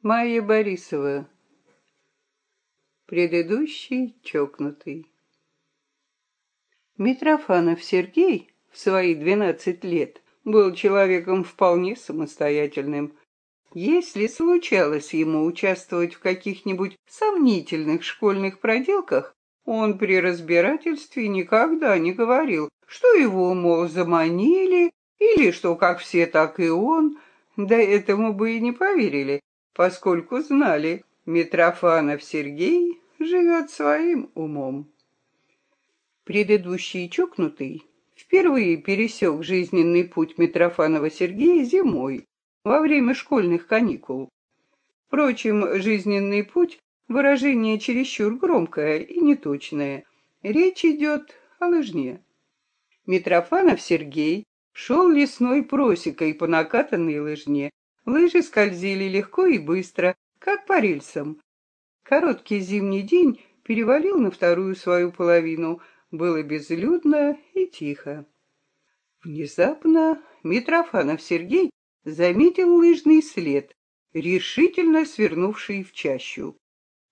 Майя Борисова. Предыдущий чокнутый. Митрофанов Сергей в свои двенадцать лет был человеком вполне самостоятельным. Если случалось ему участвовать в каких-нибудь сомнительных школьных проделках, он при разбирательстве никогда не говорил, что его, мол, заманили, или что как все, так и он, да этому бы и не поверили, поскольку знали, Митрофанов Сергей живет своим умом. Предыдущий чокнутый впервые пересек жизненный путь Митрофанова Сергея зимой, во время школьных каникул. Впрочем, жизненный путь — выражение чересчур громкое и неточное. Речь идет о лыжне. Митрофанов Сергей шел лесной просекой по накатанной лыжне, Лыжи скользили легко и быстро, как по рельсам. Короткий зимний день перевалил на вторую свою половину. Было безлюдно и тихо. Внезапно Митрофанов Сергей заметил лыжный след, решительно свернувший в чащу.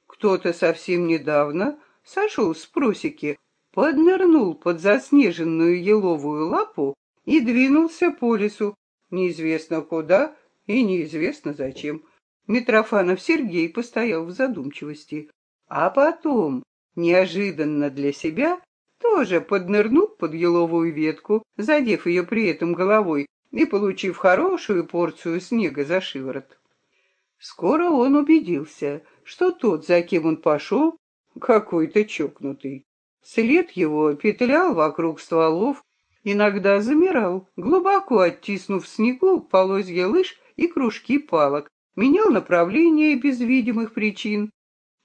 Кто-то совсем недавно сошел с просеки, поднырнул под заснеженную еловую лапу и двинулся по лесу, неизвестно куда, и неизвестно зачем. Митрофанов Сергей постоял в задумчивости, а потом, неожиданно для себя, тоже поднырнул под еловую ветку, задев ее при этом головой и получив хорошую порцию снега за шиворот. Скоро он убедился, что тот, за кем он пошел, какой-то чокнутый. След его петлял вокруг стволов, иногда замирал, глубоко оттиснув снегу полозья лыж и кружки палок, менял направление без видимых причин.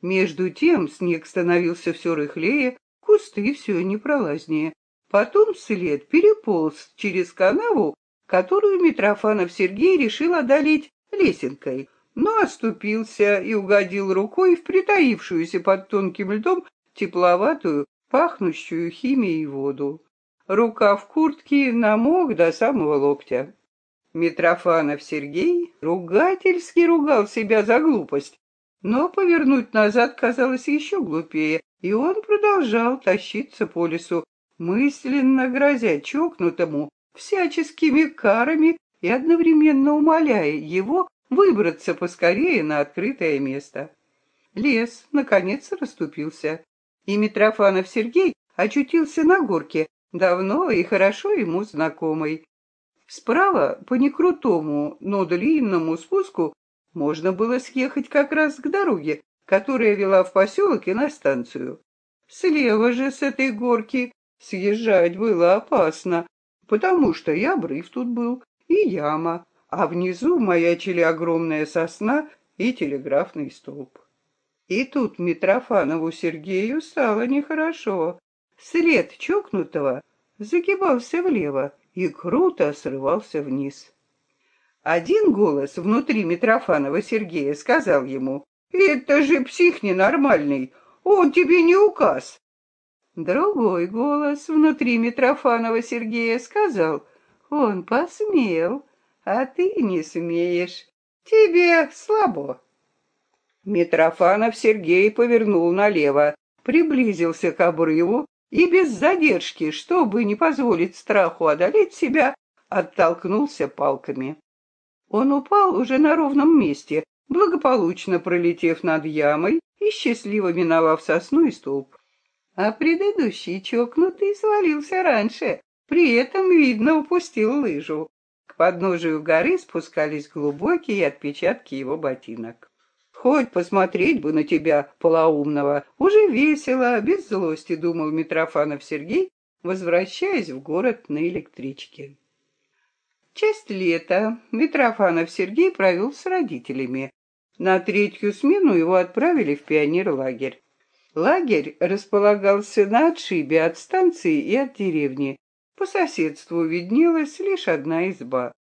Между тем снег становился все рыхлее, кусты все непролазнее. Потом след переполз через канаву, которую Митрофанов Сергей решил одолеть лесенкой, но оступился и угодил рукой в притаившуюся под тонким льдом тепловатую, пахнущую химией воду. Рука в куртке намок до самого локтя. Митрофанов Сергей ругательски ругал себя за глупость, но повернуть назад казалось еще глупее, и он продолжал тащиться по лесу, мысленно грозя чокнутому всяческими карами и одновременно умоляя его выбраться поскорее на открытое место. Лес, наконец, расступился, и Митрофанов Сергей очутился на горке, давно и хорошо ему знакомой. Справа, по некрутому, но длинному спуску, можно было съехать как раз к дороге, которая вела в поселок и на станцию. Слева же с этой горки съезжать было опасно, потому что и обрыв тут был, и яма, а внизу маячили огромная сосна и телеграфный столб. И тут Митрофанову Сергею стало нехорошо. След чокнутого загибался влево, и круто срывался вниз. Один голос внутри Митрофанова Сергея сказал ему, «Это же псих ненормальный, он тебе не указ». Другой голос внутри Митрофанова Сергея сказал, «Он посмел, а ты не смеешь, тебе слабо». Митрофанов Сергей повернул налево, приблизился к обрыву и без задержки, чтобы не позволить страху одолеть себя, оттолкнулся палками. Он упал уже на ровном месте, благополучно пролетев над ямой и счастливо миновав сосну и столб. А предыдущий чокнутый свалился раньше, при этом, видно, упустил лыжу. К подножию горы спускались глубокие отпечатки его ботинок. Хоть посмотреть бы на тебя, полоумного. Уже весело, без злости, думал Митрофанов Сергей, возвращаясь в город на электричке. Часть лета Митрофанов Сергей провел с родителями. На третью смену его отправили в пионерлагерь. Лагерь располагался на отшибе от станции и от деревни. По соседству виднелась лишь одна изба.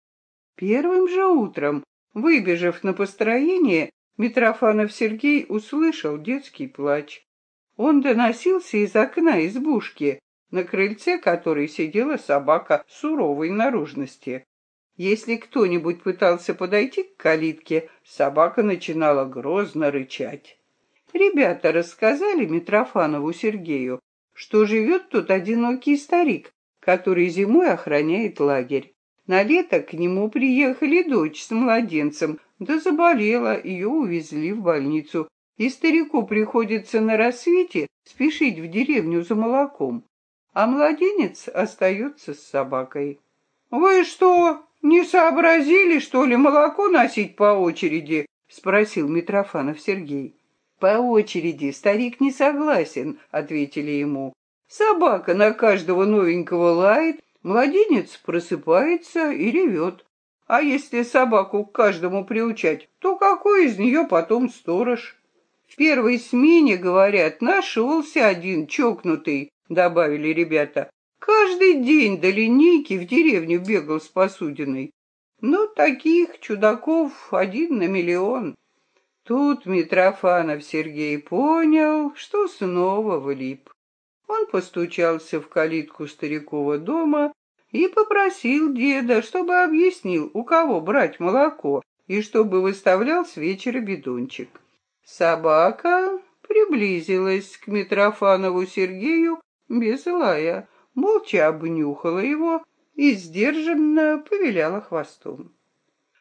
Первым же утром, выбежав на построение, Митрофанов Сергей услышал детский плач. Он доносился из окна избушки, на крыльце которой сидела собака суровой наружности. Если кто-нибудь пытался подойти к калитке, собака начинала грозно рычать. Ребята рассказали Митрофанову Сергею, что живет тут одинокий старик, который зимой охраняет лагерь. На лето к нему приехали дочь с младенцем, да заболела, ее увезли в больницу, и старику приходится на рассвете спешить в деревню за молоком, а младенец остается с собакой. «Вы что, «Не сообразили, что ли, молоко носить по очереди?» — спросил Митрофанов Сергей. «По очереди, старик не согласен», — ответили ему. «Собака на каждого новенького лает, младенец просыпается и ревет. А если собаку к каждому приучать, то какой из нее потом сторож?» «В первой смене, говорят, нашелся один чокнутый», — добавили ребята. Каждый день до линейки в деревню бегал с посудиной. Но таких чудаков один на миллион. Тут Митрофанов Сергей понял, что снова влип. Он постучался в калитку старикова дома и попросил деда, чтобы объяснил, у кого брать молоко, и чтобы выставлял с вечера бидончик. Собака приблизилась к Митрофанову Сергею без лая молча обнюхала его и сдержанно повиляла хвостом.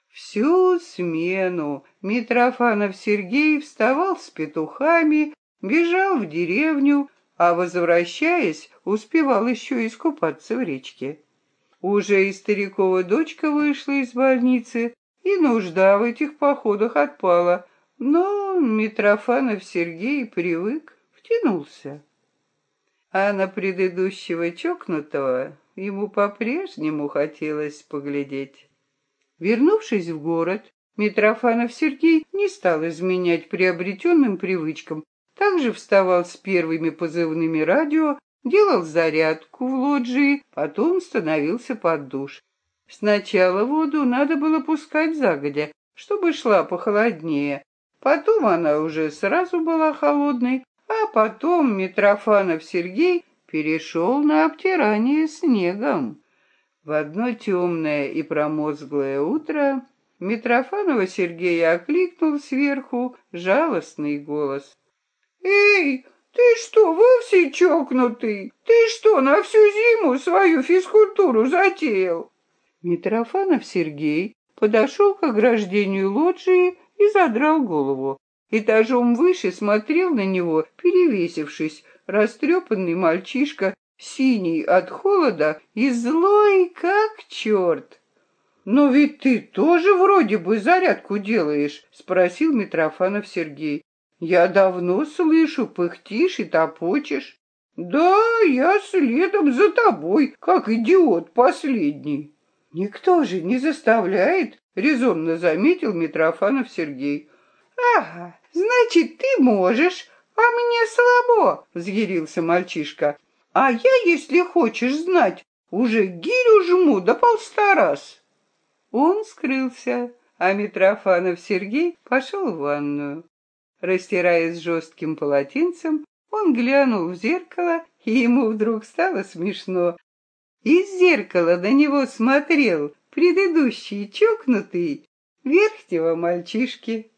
Всю смену Митрофанов Сергей вставал с петухами, бежал в деревню, а, возвращаясь, успевал еще искупаться в речке. Уже и старикова дочка вышла из больницы, и нужда в этих походах отпала, но Митрофанов Сергей привык, втянулся а на предыдущего чокнутого ему по-прежнему хотелось поглядеть. Вернувшись в город, Митрофанов Сергей не стал изменять приобретенным привычкам, также вставал с первыми позывными радио, делал зарядку в лоджии, потом становился под душ. Сначала воду надо было пускать загодя, чтобы шла похолоднее, потом она уже сразу была холодной, а потом Митрофанов Сергей перешел на обтирание снегом. В одно темное и промозглое утро Митрофанова Сергея окликнул сверху жалостный голос. «Эй, ты что, вовсе чокнутый? Ты что, на всю зиму свою физкультуру затеял?» Митрофанов Сергей подошел к ограждению лоджии и задрал голову. Этажом выше смотрел на него, перевесившись, растрепанный мальчишка, синий от холода и злой, как черт. «Но ведь ты тоже вроде бы зарядку делаешь?» — спросил Митрофанов Сергей. «Я давно слышу, пыхтишь и топочешь». «Да, я следом за тобой, как идиот последний». «Никто же не заставляет», — резонно заметил Митрофанов Сергей. «Ага, значит, ты можешь, а мне слабо», — взъярился мальчишка. «А я, если хочешь знать, уже гирю жму до полста раз». Он скрылся, а Митрофанов Сергей пошел в ванную. Растираясь жестким полотенцем, он глянул в зеркало, и ему вдруг стало смешно. Из зеркала на него смотрел предыдущий чокнутый верхнего мальчишки.